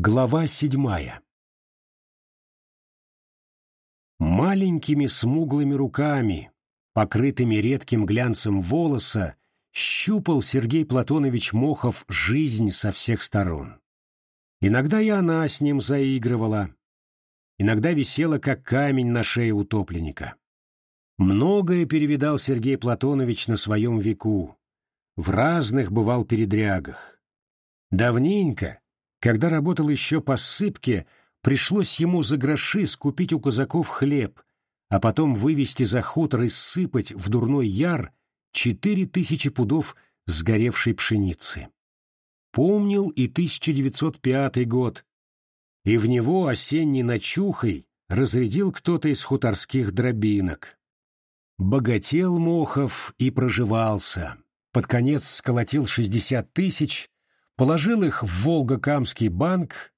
Глава седьмая Маленькими смуглыми руками, покрытыми редким глянцем волоса, щупал Сергей Платонович Мохов жизнь со всех сторон. Иногда и она с ним заигрывала, иногда висела, как камень на шее утопленника. Многое перевидал Сергей Платонович на своем веку, в разных бывал передрягах. Давненько, когда работал еще по ссыпке, пришлось ему за гроши скупить у казаков хлеб, а потом вывести за хутор и сыпать в дурной яр четыре тысячи пудов сгоревшей пшеницы. Помнил и 1905 год, и в него осенней ночухой разрядил кто-то из хуторских дробинок. Богател Мохов и проживался. Под конец сколотил 60 тысяч, положил их в Волгокамский банк,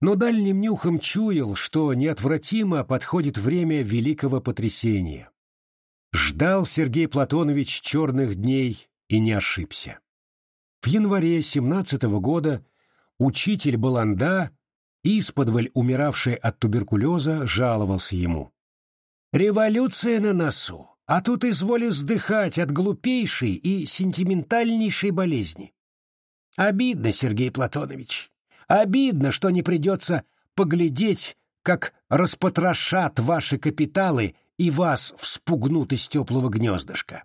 но дальним нюхом чуял, что неотвратимо подходит время великого потрясения. Ждал Сергей Платонович черных дней и не ошибся. В январе 17 -го года учитель Баланда, исподволь умиравший от туберкулеза, жаловался ему. «Революция на носу, а тут изволи вздыхать от глупейшей и сентиментальнейшей болезни. Обидно, Сергей Платонович, обидно, что не придется поглядеть, как распотрошат ваши капиталы и вас вспугнут из теплого гнездышка.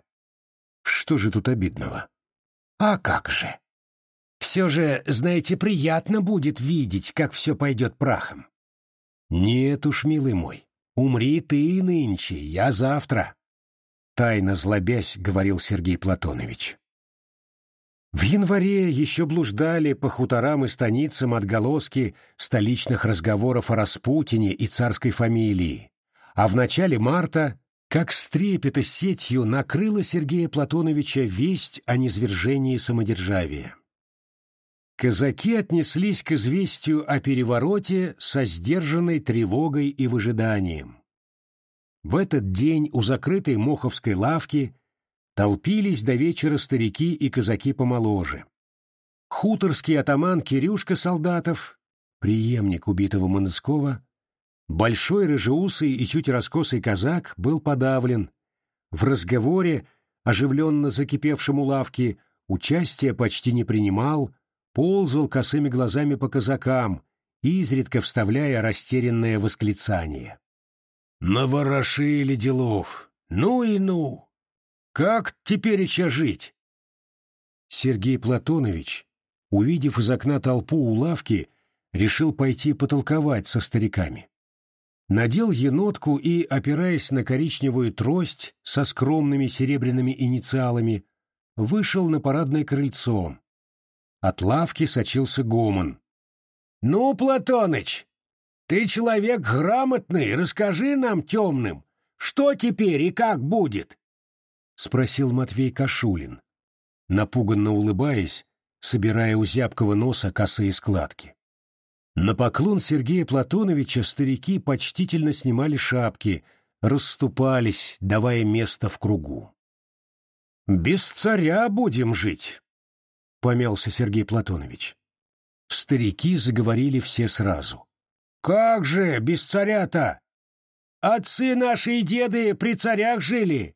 Что же тут обидного? А как же? Все же, знаете, приятно будет видеть, как все пойдет прахом. Нет уж, милый мой, умри ты нынче, я завтра. Тайно злобясь, говорил Сергей Платонович. В январе еще блуждали по хуторам и станицам отголоски столичных разговоров о Распутине и царской фамилии, а в начале марта, как с трепета сетью, накрыла Сергея Платоновича весть о низвержении самодержавия. Казаки отнеслись к известию о перевороте со сдержанной тревогой и выжиданием. В этот день у закрытой моховской лавки толпились до вечера старики и казаки помоложе. Хуторский атаман Кирюшка Солдатов, преемник убитого Монского, Большой рыжеусый и чуть раскосый казак был подавлен. В разговоре, оживленно закипевшем у лавки, участия почти не принимал, ползал косыми глазами по казакам, изредка вставляя растерянное восклицание. «Наворошили делов! Ну и ну! Как теперь еще жить?» Сергей Платонович, увидев из окна толпу у лавки, решил пойти потолковать со стариками надел енотку и, опираясь на коричневую трость со скромными серебряными инициалами, вышел на парадное крыльцо. От лавки сочился гомон. «Ну, Платоныч, ты человек грамотный, расскажи нам, темным, что теперь и как будет?» — спросил Матвей Кашулин, напуганно улыбаясь, собирая у зябкого носа косые складки. На поклон Сергея Платоновича старики почтительно снимали шапки, расступались, давая место в кругу. «Без царя будем жить», — помялся Сергей Платонович. Старики заговорили все сразу. «Как же без царя-то? Отцы наши и деды при царях жили,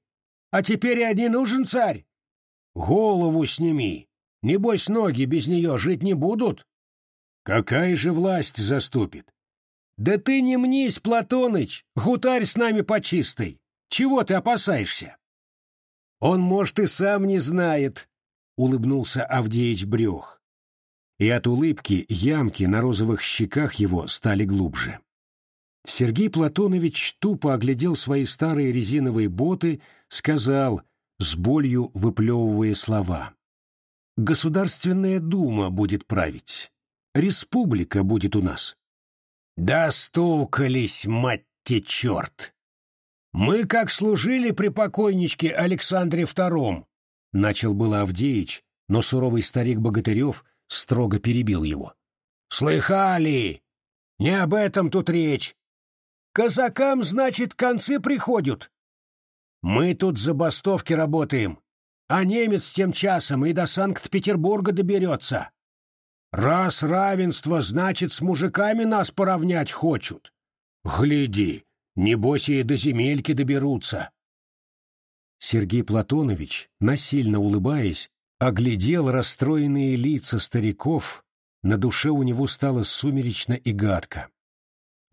а теперь и не нужен царь. Голову сними, небось ноги без нее жить не будут». Какая же власть заступит? Да ты не мнись, Платоныч, гутарь с нами по чистой. Чего ты опасаешься? Он, может, и сам не знает, улыбнулся Авдеич Брюх. И от улыбки ямки на розовых щеках его стали глубже. Сергей Платонович тупо оглядел свои старые резиновые боты, сказал, с болью выплевывая слова. «Государственная дума будет править. Республика будет у нас. Достукались, мать те черт! Мы как служили при покойничке Александре Втором, начал было Авдеич, но суровый старик Богатырев строго перебил его. Слыхали? Не об этом тут речь. Казакам, значит, концы приходят. Мы тут забастовки работаем, а немец тем часом и до Санкт-Петербурга доберется. Раз равенство, значит, с мужиками нас поравнять хочут. Гляди, небось и до земельки доберутся. Сергей Платонович, насильно улыбаясь, оглядел расстроенные лица стариков, на душе у него стало сумеречно и гадко.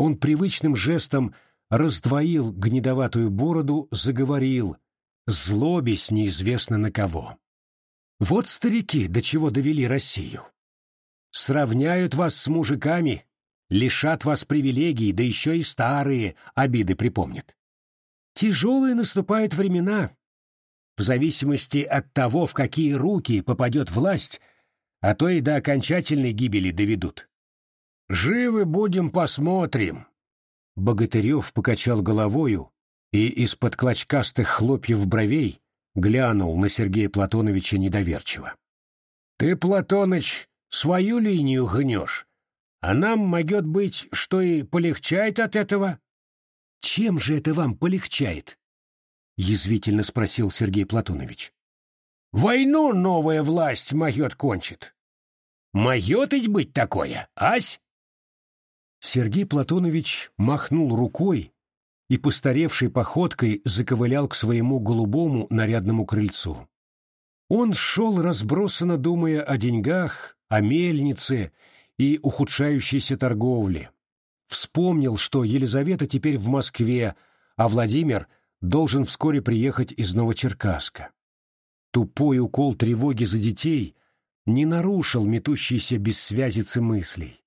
Он привычным жестом раздвоил гнедоватую бороду, заговорил, злобясь неизвестно на кого. «Вот старики до чего довели Россию. Сравняют вас с мужиками, лишат вас привилегий, да еще и старые обиды припомнят. Тяжелые наступают времена. В зависимости от того, в какие руки попадет власть, а то и до окончательной гибели доведут. «Живы будем, посмотрим!» Богатырев покачал головою и из-под клочкастых хлопьев бровей глянул на Сергея Платоновича недоверчиво. «Ты, Платоныч, свою линию гнешь, а нам могет быть, что и полегчает от этого?» «Чем же это вам полегчает?» — язвительно спросил Сергей Платонович. «Войну новая власть могет кончит. Могет ведь быть такое, ась?» Сергей Платонович махнул рукой и постаревшей походкой заковылял к своему голубому нарядному крыльцу. Он шел разбросанно, думая о деньгах, о мельнице и ухудшающейся торговле, Вспомнил, что Елизавета теперь в Москве, а Владимир должен вскоре приехать из Новочеркасска. Тупой укол тревоги за детей не нарушил метущейся бессвязицы мыслей.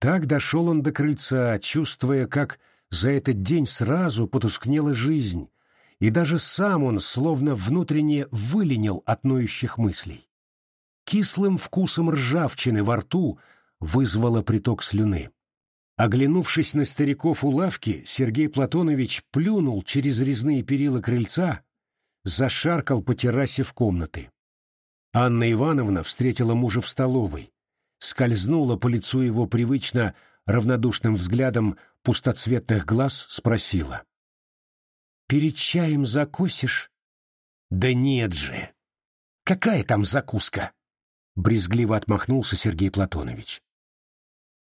Так дошел он до крыльца, чувствуя, как за этот день сразу потускнела жизнь, и даже сам он словно внутренне выленил от ноющих мыслей. Кислым вкусом ржавчины во рту вызвало приток слюны. Оглянувшись на стариков у лавки, Сергей Платонович плюнул через резные перила крыльца, зашаркал по террасе в комнаты. Анна Ивановна встретила мужа в столовой, скользнула по лицу его привычно равнодушным взглядом пустоцветных глаз, спросила. «Перед чаем закусишь?» «Да нет же! Какая там закуска?» Брезгливо отмахнулся Сергей Платонович.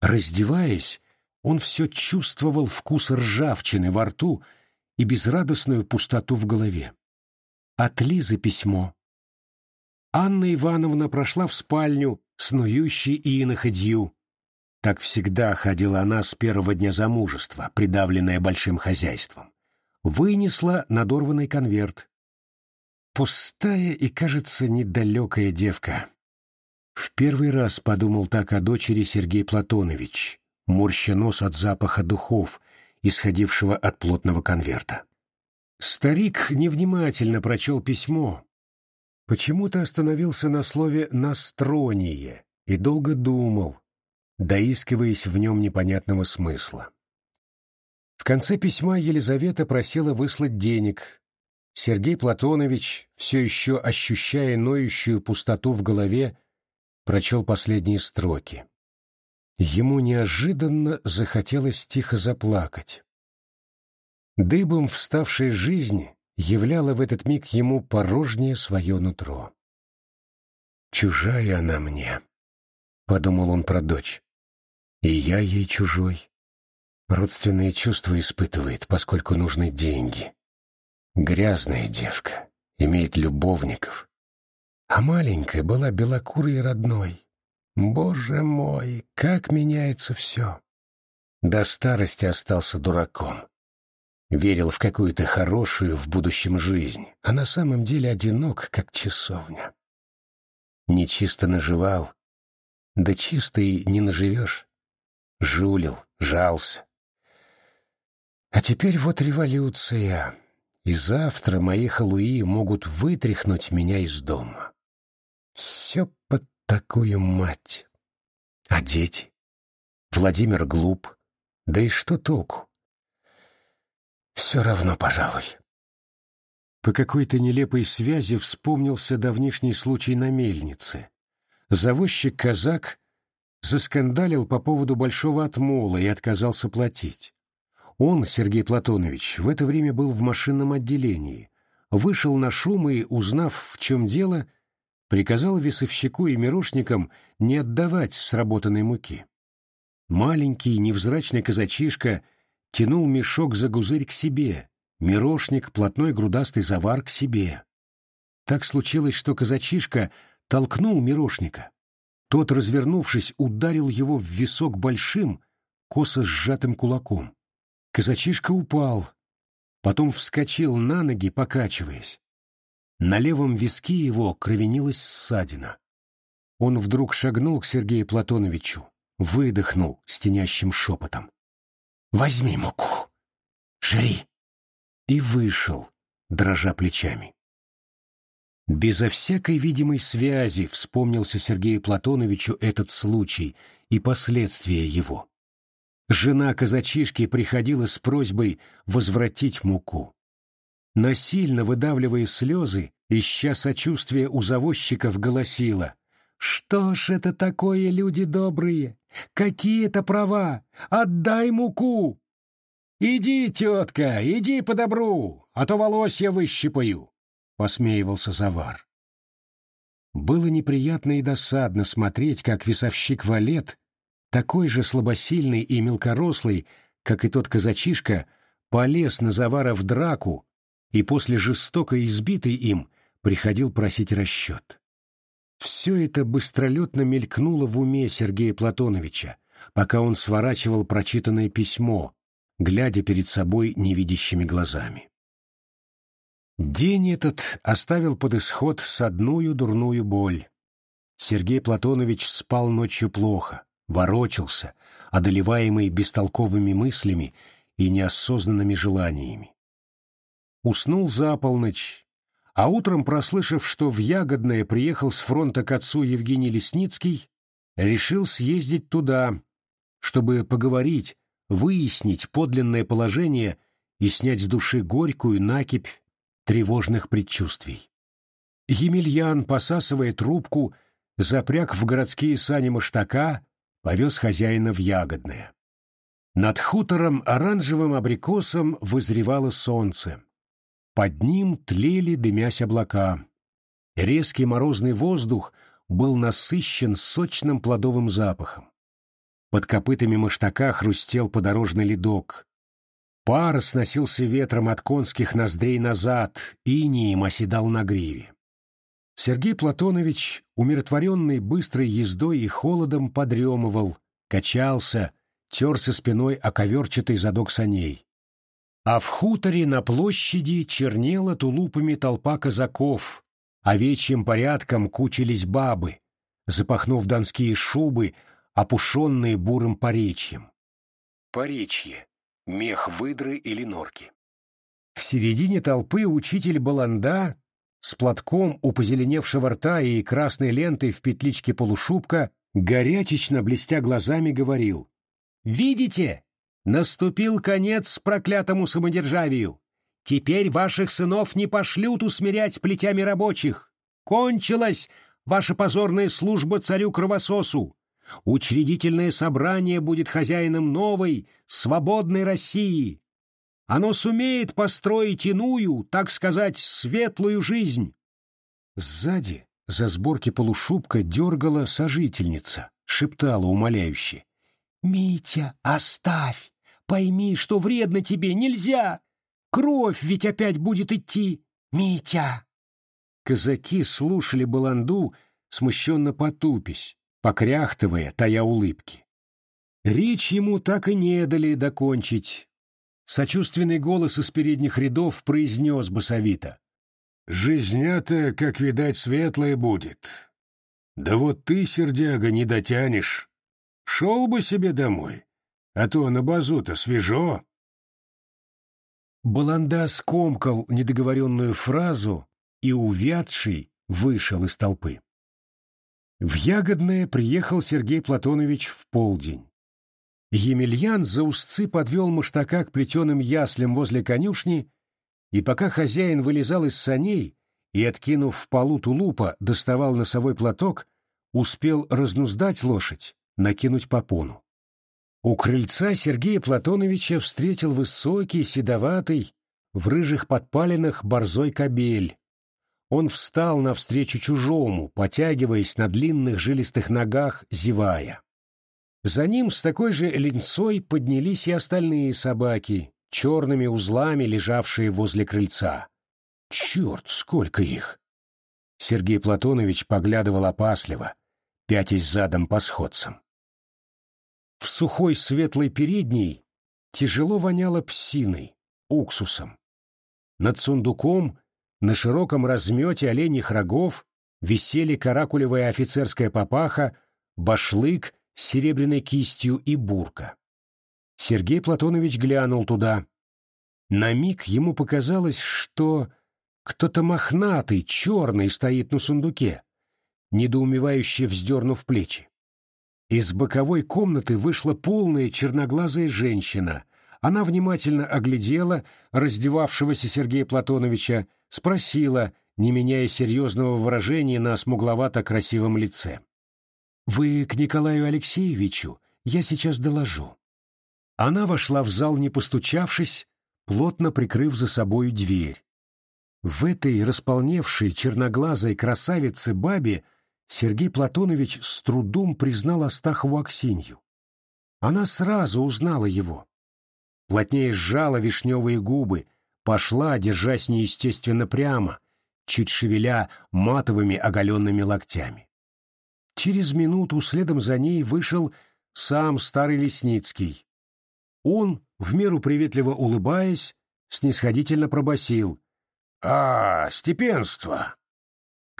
Раздеваясь, он все чувствовал вкус ржавчины во рту и безрадостную пустоту в голове. От Лизы письмо. Анна Ивановна прошла в спальню, снующей и иноходью. Так всегда ходила она с первого дня замужества, придавленная большим хозяйством. Вынесла надорванный конверт. Пустая и, кажется, недалекая девка. В первый раз подумал так о дочери Сергей Платонович, морща нос от запаха духов, исходившего от плотного конверта. Старик невнимательно прочел письмо. Почему-то остановился на слове «настроние» и долго думал, доискиваясь в нем непонятного смысла. В конце письма Елизавета просила выслать денег. Сергей Платонович, все еще ощущая ноющую пустоту в голове, прочел последние строки. Ему неожиданно захотелось тихо заплакать. Дыбом вставшая жизнь являла в этот миг ему порожнее свое нутро. «Чужая она мне», — подумал он про дочь. «И я ей чужой. Родственные чувства испытывает, поскольку нужны деньги. Грязная девка, имеет любовников. А маленькая была белокурой и родной, Боже мой, как меняется все. До старости остался дураком. Верил в какую-то хорошую в будущем жизнь, а на самом деле одинок, как часовня. Нечисто наживал, да чисто и не наживешь. Жулил, жался. А теперь вот революция, и завтра мои халуи могут вытряхнуть меня из дома. Все под такую мать. А дети? Владимир глуп. Да и что толку? Все равно, пожалуй. По какой-то нелепой связи вспомнился давнишний случай на мельнице. Завозчик-казак заскандалил по поводу большого отмола и отказался платить. Он, Сергей Платонович, в это время был в машинном отделении, вышел на шум и, узнав, в чем дело, приказал весовщику и мирошникам не отдавать сработанной муки. Маленький невзрачный казачишка тянул мешок за гузырь к себе, мирошник плотной грудастый завар к себе. Так случилось, что казачишка толкнул мирошника. Тот, развернувшись, ударил его в висок большим, косо сжатым кулаком. Казачишка упал, потом вскочил на ноги, покачиваясь. На левом виске его кровенилась ссадина. Он вдруг шагнул к Сергею Платоновичу, выдохнул стенящим шепотом. «Возьми муку! Жри!» И вышел, дрожа плечами. Безо всякой видимой связи вспомнился Сергею Платоновичу этот случай и последствия его. Жена казачишки приходила с просьбой возвратить муку насильно выдавливая слезы, ища сочувствия у завозчиков, голосила. «Что ж это такое, люди добрые? Какие это права? Отдай муку!» «Иди, тетка, иди по добру, а то волосья выщипаю!» — посмеивался Завар. Было неприятно и досадно смотреть, как весовщик Валет, такой же слабосильный и мелкорослый, как и тот казачишка, полез на Завара в драку, и после жестоко избитый им приходил просить расчет. Все это быстролетно мелькнуло в уме Сергея Платоновича, пока он сворачивал прочитанное письмо, глядя перед собой невидящими глазами. День этот оставил под исход содную дурную боль. Сергей Платонович спал ночью плохо, ворочался, одолеваемый бестолковыми мыслями и неосознанными желаниями уснул за полночь, а утром, прослышав, что в Ягодное приехал с фронта к отцу Евгений Лесницкий, решил съездить туда, чтобы поговорить, выяснить подлинное положение и снять с души горькую накипь тревожных предчувствий. Емельян, посасывая трубку, запряг в городские сани маштака, повез хозяина в Ягодное. Над хутором оранжевым абрикосом вызревало солнце. Под ним тлели, дымясь облака. Резкий морозный воздух был насыщен сочным плодовым запахом. Под копытами маштака хрустел подорожный ледок. Пар сносился ветром от конских ноздрей назад, инием оседал на гриве. Сергей Платонович, умиротворенный быстрой ездой и холодом, подремывал, качался, терся спиной о коверчатый задок саней а в хуторе на площади чернела тулупами толпа казаков, овечьим порядком кучились бабы, запахнув донские шубы, опушенные бурым поречьем. Поречье — мех выдры или норки. В середине толпы учитель Баланда с платком у позеленевшего рта и красной лентой в петличке полушубка, горячечно блестя глазами, говорил «Видите, Наступил конец проклятому самодержавию. Теперь ваших сынов не пошлют усмирять плетями рабочих. Кончилась ваша позорная служба царю-кровососу. Учредительное собрание будет хозяином новой, свободной России. Оно сумеет построить иную, так сказать, светлую жизнь. Сзади, за сборки полушубка, дергала сожительница, шептала умоляюще. «Митя, оставь! Пойми, что вредно тебе, нельзя! Кровь ведь опять будет идти! Митя!» Казаки слушали баланду, смущенно потупись, покряхтывая, тая улыбки. Речь ему так и не дали докончить. Сочувственный голос из передних рядов произнес басовито. «Жизня-то, как видать, светлая будет. Да вот ты, сердяга, не дотянешь. Шел бы себе домой, а то на базу-то свежо. Баланда скомкал недоговоренную фразу и, увядший, вышел из толпы. В Ягодное приехал Сергей Платонович в полдень. Емельян за узцы подвел маштака к плетеным яслям возле конюшни, и пока хозяин вылезал из саней и, откинув в полу тулупа, доставал носовой платок, успел разнуздать лошадь накинуть попону. У крыльца Сергея Платоновича встретил высокий, седоватый, в рыжих подпалинах борзой кобель. он встал навстречу чужому, потягиваясь на длинных жилистых ногах, зевая. За ним с такой же линцой поднялись и остальные собаки, черными узлами лежавшие возле крыльца. Черт, сколько их! Сергей Платонович поглядывал опасливо, пятясь задом по сходцам. В сухой светлой передней тяжело воняло псиной, уксусом. Над сундуком, на широком размете оленьих рогов, висели каракулевая офицерская папаха, башлык с серебряной кистью и бурка. Сергей Платонович глянул туда. На миг ему показалось, что кто-то мохнатый, черный стоит на сундуке, недоумевающе вздернув плечи. Из боковой комнаты вышла полная черноглазая женщина. Она внимательно оглядела раздевавшегося Сергея Платоновича, спросила, не меняя серьезного выражения на смугловато-красивом лице. «Вы к Николаю Алексеевичу? Я сейчас доложу». Она вошла в зал, не постучавшись, плотно прикрыв за собою дверь. В этой располневшей черноглазой красавице-бабе Сергей Платонович с трудом признал Астахову Аксинью. Она сразу узнала его. Плотнее сжала вишневые губы, пошла, держась неестественно прямо, чуть шевеля матовыми оголенными локтями. Через минуту следом за ней вышел сам старый Лесницкий. Он, в меру приветливо улыбаясь, снисходительно пробасил: «А, степенство!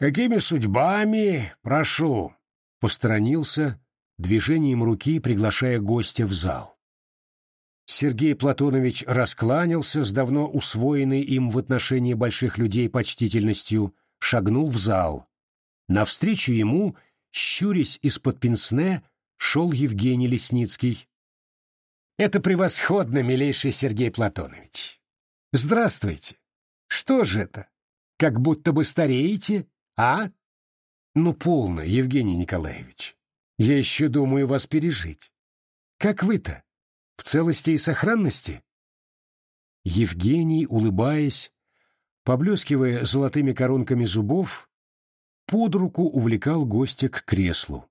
«Какими судьбами? Прошу!» Посторонился, движением руки приглашая гостя в зал. Сергей Платонович раскланялся с давно усвоенной им в отношении больших людей почтительностью, шагнул в зал. Навстречу ему, щурясь из-под пенсне, шел Евгений Лесницкий. «Это превосходно, милейший Сергей Платонович! Здравствуйте! Что же это? Как будто бы стареете?» А? Ну, полно, Евгений Николаевич. Я еще думаю вас пережить. Как вы-то? В целости и сохранности? Евгений, улыбаясь, поблескивая золотыми коронками зубов, под руку увлекал гостя к креслу.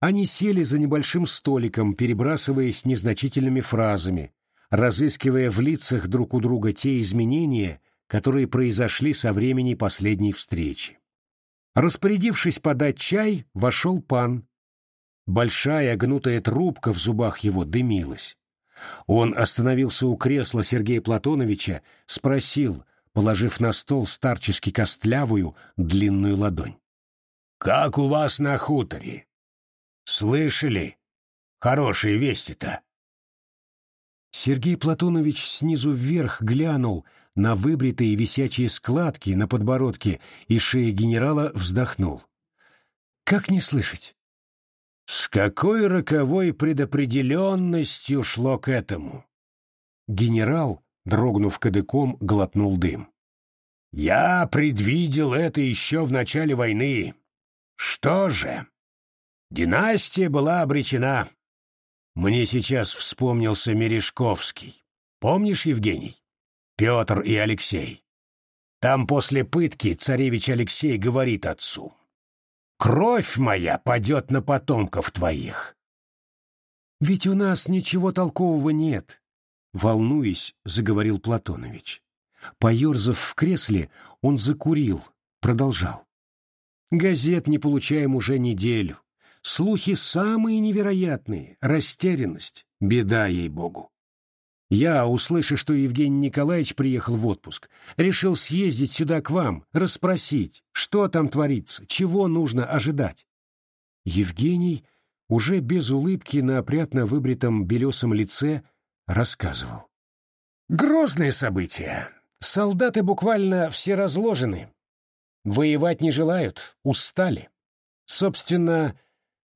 Они сели за небольшим столиком, перебрасываясь незначительными фразами, разыскивая в лицах друг у друга те изменения, которые произошли со времени последней встречи. Распорядившись подать чай, вошел пан. Большая гнутая трубка в зубах его дымилась. Он остановился у кресла Сергея Платоновича, спросил, положив на стол старчески костлявую длинную ладонь. «Как у вас на хуторе? Слышали? Хорошие вести-то!» Сергей Платонович снизу вверх глянул на выбритые висячие складки на подбородке и шее генерала вздохнул. «Как не слышать?» «С какой роковой предопределенностью шло к этому?» Генерал, дрогнув кадыком, глотнул дым. «Я предвидел это еще в начале войны. Что же? Династия была обречена. Мне сейчас вспомнился Мережковский. Помнишь, Евгений? Петр и Алексей. Там после пытки царевич Алексей говорит отцу. «Кровь моя падет на потомков твоих». «Ведь у нас ничего толкового нет», — волнуясь, заговорил Платонович. Поерзав в кресле, он закурил, продолжал. «Газет не получаем уже неделю. Слухи самые невероятные, растерянность, беда ей-богу. Я, услышав, что Евгений Николаевич приехал в отпуск, решил съездить сюда к вам, расспросить, что там творится, чего нужно ожидать. Евгений, уже без улыбки на опрятно выбритом белесом лице, рассказывал. Грозные события. Солдаты буквально все разложены. Воевать не желают, устали. Собственно,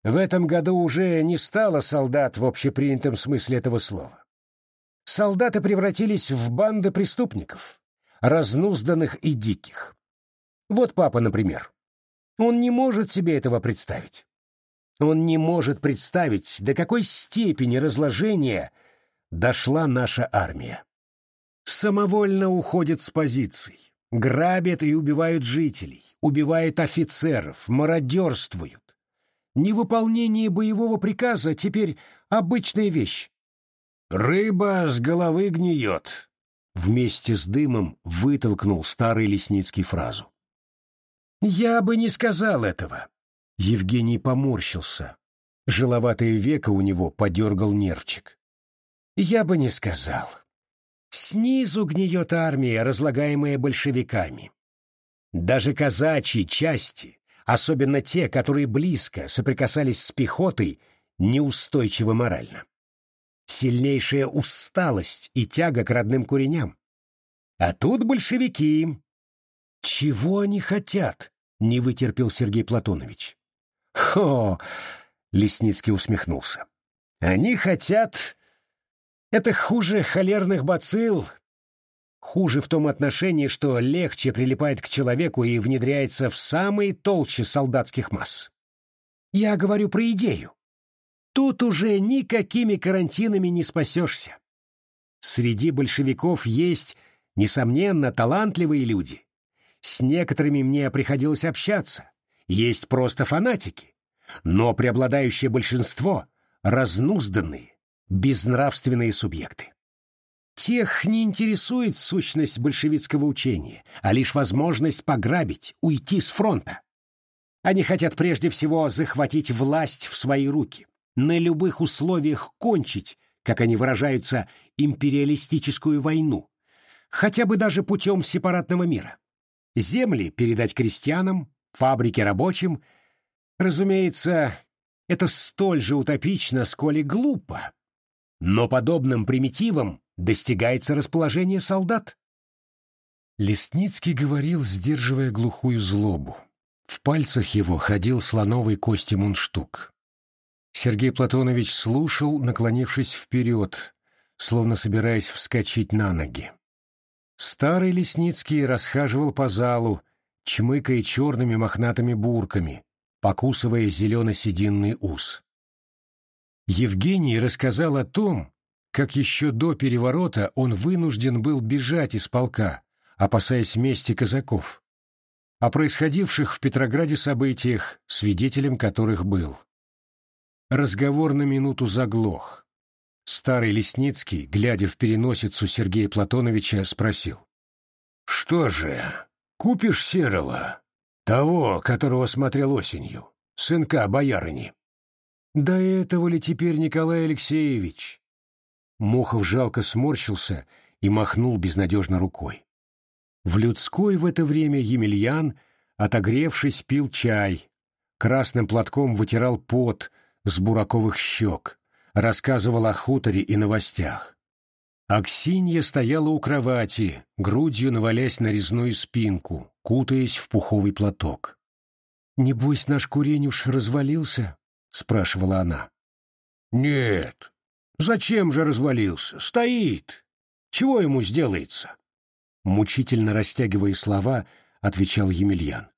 в этом году уже не стало солдат в общепринятом смысле этого слова. Солдаты превратились в банды преступников, разнузданных и диких. Вот папа, например. Он не может себе этого представить. Он не может представить, до какой степени разложения дошла наша армия. Самовольно уходит с позиций, Грабят и убивают жителей, убивают офицеров, мародерствуют. Невыполнение боевого приказа теперь обычная вещь. «Рыба с головы гниет», — вместе с дымом вытолкнул старый Лесницкий фразу. «Я бы не сказал этого». Евгений поморщился. Жиловатое веко у него подергал нервчик. «Я бы не сказал. Снизу гниет армия, разлагаемая большевиками. Даже казачьи части, особенно те, которые близко соприкасались с пехотой, неустойчивы морально. Сильнейшая усталость и тяга к родным куреням. А тут большевики. Чего они хотят? Не вытерпел Сергей Платонович. Хо! Лесницкий усмехнулся. Они хотят это хуже холерных бацилл. Хуже в том отношении, что легче прилипает к человеку и внедряется в самые толще солдатских масс. Я говорю про идею. Тут уже никакими карантинами не спасешься. Среди большевиков есть, несомненно, талантливые люди. С некоторыми мне приходилось общаться. Есть просто фанатики. Но преобладающее большинство — разнузданные, безнравственные субъекты. Тех не интересует сущность большевистского учения, а лишь возможность пограбить, уйти с фронта. Они хотят прежде всего захватить власть в свои руки, на любых условиях кончить, как они выражаются, империалистическую войну, хотя бы даже путем сепаратного мира. Земли передать крестьянам, фабрики рабочим. Разумеется, это столь же утопично, сколь и глупо, но подобным примитивом достигается расположение солдат. Лесницкий говорил, сдерживая глухую злобу. В пальцах его ходил слоновый кости мундштук. Сергей Платонович слушал, наклонившись вперед, словно собираясь вскочить на ноги. Старый Лесницкий расхаживал по залу, чмыкая черными мохнатыми бурками, покусывая зелено-сединный ус. Евгений рассказал о том, как еще до переворота он вынужден был бежать из полка, опасаясь мести казаков, о происходивших в Петрограде событиях, свидетелем которых был. Разговор на минуту заглох. Старый Лесницкий, глядя в переносицу Сергея Платоновича, спросил. «Что же, купишь серого? Того, которого смотрел осенью, сынка боярыни?» До этого ли теперь Николай Алексеевич? Мохов жалко сморщился и махнул безнадежно рукой. В людской в это время Емельян, отогревшись, пил чай, красным платком вытирал пот с бураковых щек, рассказывал о хуторе и новостях. Аксинья стояла у кровати, грудью навалясь на резную спинку, кутаясь в пуховый платок. «Небось, наш куренюш развалился?» — спрашивала она. «Нет. Зачем же развалился? Стоит. Чего ему сделается?» Мучительно растягивая слова, отвечал Емельян.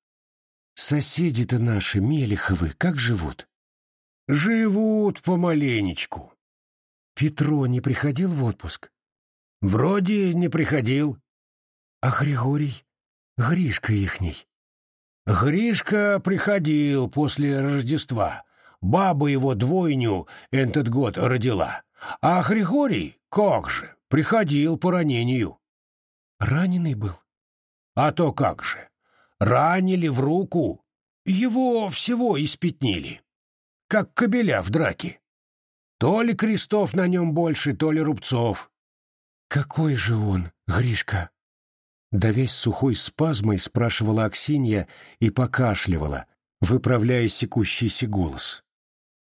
«Соседи-то наши, Мелеховы, как живут?» «Живут помаленечку». «Петро не приходил в отпуск?» «Вроде не приходил». «А Григорий? Гришка ихний?» «Гришка приходил после Рождества, баба его двойню этот год родила. А Григорий, как же, приходил по ранению. Раненый был? А то как же. Ранили в руку. Его всего испятнили. Как кобеля в драке. То ли крестов на нем больше, то ли рубцов. Какой же он, Гришка? Да весь сухой спазмой спрашивала Аксинья и покашливала, выправляя секущийся голос.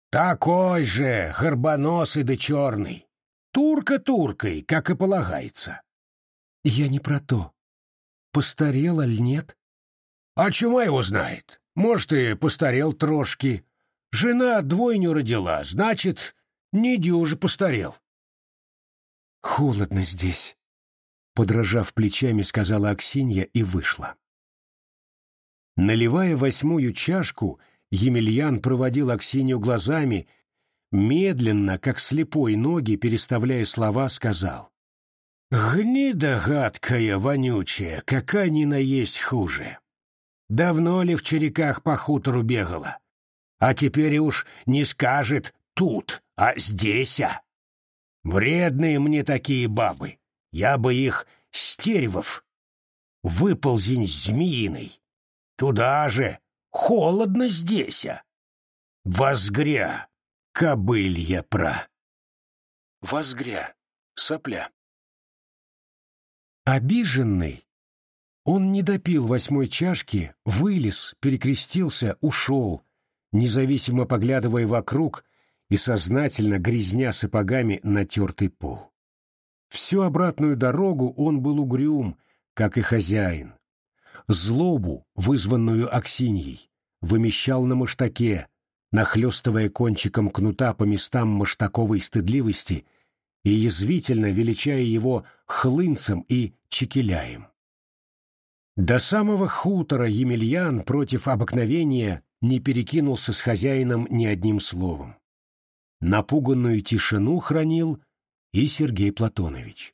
Такой же, горбоносый да черный. Турка туркой, как и полагается. Я не про то. Постарел аль нет? А чума его знает? Может, и постарел трошки. Жена двойню родила, значит, не дюже постарел. Холодно здесь. Подражав плечами, сказала Аксинья и вышла. Наливая восьмую чашку, Емельян проводил Аксинью глазами, медленно, как слепой ноги, переставляя слова, сказал. Гнида гадкая, вонючая, какая ни наесть хуже. Давно ли в череках по хутору бегала? А теперь уж не скажет «тут», а «здесь». -а. Вредные мне такие бабы. Я бы их стервов. Выползень змеиный. Туда же. Холодно здесь, а. Возгря, кобылья пра. Возгря, сопля. Обиженный, он не допил восьмой чашки, вылез, перекрестился, ушел, независимо поглядывая вокруг и сознательно грязня сапогами натертый пол. Всю обратную дорогу он был угрюм, как и хозяин. Злобу, вызванную Аксиньей, вымещал на маштаке, нахлестывая кончиком кнута по местам маштаковой стыдливости и язвительно величая его хлынцем и чекеляем. До самого хутора Емельян против обыкновения не перекинулся с хозяином ни одним словом. Напуганную тишину хранил и Сергей Платонович.